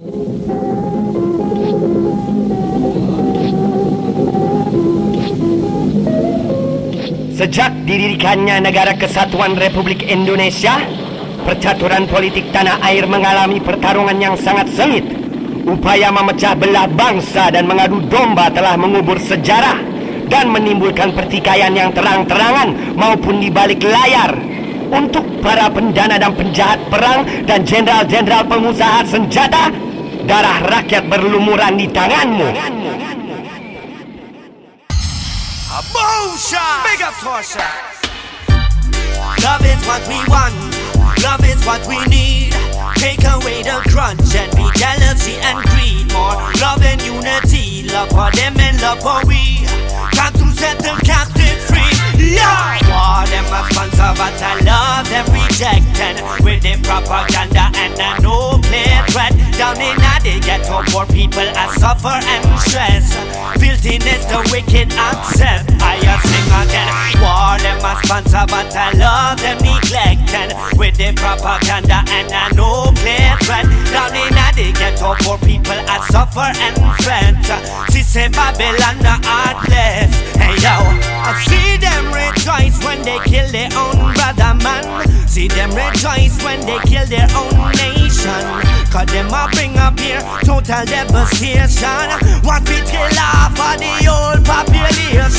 Sejak didirikannya Negara Kesatuan Republik Indonesia, percaturan politik tanah air mengalami pertarungan yang sangat sengit. Upaya memecah belah bangsa dan mengadu domba telah mengubur sejarah dan menimbulkan pertikaian yang terang-terangan maupun di balik layar. Untuk para pendana dan penjahat perang dan jenderal-jenderal pengusaha senjata, darah rakyat berlumuran di tanganmu. A motion! Big up! Love is what we want, love is what we need. Take away the grudge and be jealousy and greed. More love and unity, love for them and love for we. Got to set the captive free. Yeah! War them a sponsor, but I love them rejected. With the propaganda ghetto, poor people are suffer and stress. Filthiness, the wicked accept. I a sing again. War them a sponsor, but I love them neglected. With the propaganda and a no play threat. Down in the ghetto, poor people are suffer and fret. See, say Babylon, the heartless. Hey yo, I see them rejoice when they kill their own brother man. See them rejoice when they kill their own nation. Cause them a bring up here total devastation. Want to kill off of the whole population.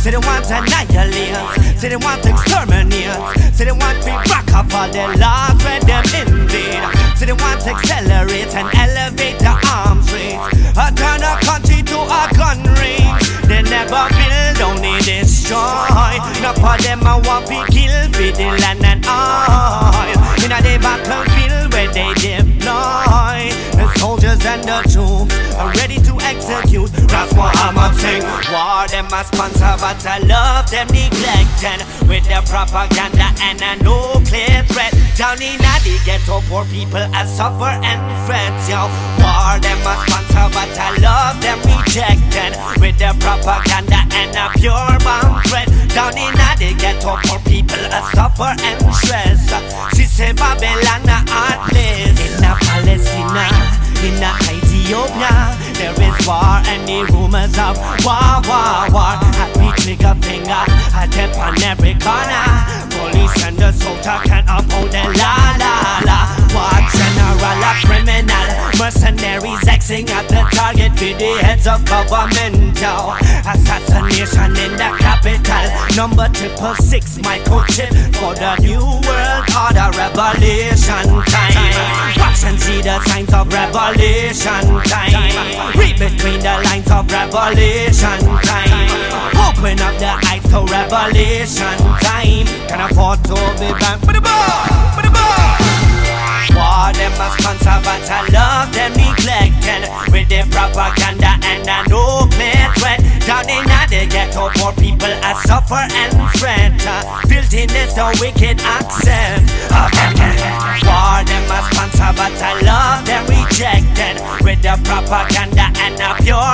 Say they want annihilate. Say they want to exterminate. Say they want to back up all the laws where them invade. Say they want to accelerate and elevate the arms race. I turn a country to a gun range. They never build, only destroy. Now for them I want to kill for the land and oil. In a the battlefield where the troops ready to execute. Ras Muhammad sing. War them a sponsor, but I love them neglected. With their propaganda and a nuclear threat. Down in the ghetto, poor people are suffer and fret. Yo, war them a sponsor, but I love them rejected. With their propaganda and a pure bomb threat. Down in the ghetto, poor people are suffer and stress. Say Babylon war the rumors of war, war, war. Happy trigger finger, a tap on every corner. Police and the soldier can uphold the la la la. War general, a criminal, mercenaries axing at the target with the heads of government. Assassination in the capital, number triple six, microchip for the new world order revelation time. Watch and see the signs of revelation time. Revelation time. Open up the eyes to revelation time. Can I afford to be back the ball. War them a sponsor, but I love them neglected with the propaganda and a nuclear threat. Down in the ghetto, poor people are suffer and fret. Uh, filthiness, the wicked accept. Uh, war them a sponsor, but I love them rejected with the propaganda and a pure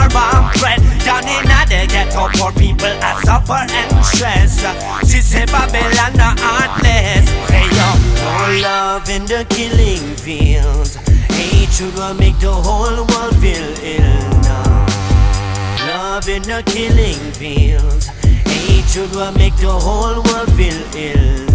poor people are suffer and stress. She say Babylon are heartless. Hey yo, no love in the killing fields. Hatred will make the whole world feel ill now. Love in the killing fields. Hatred will make the whole world feel ill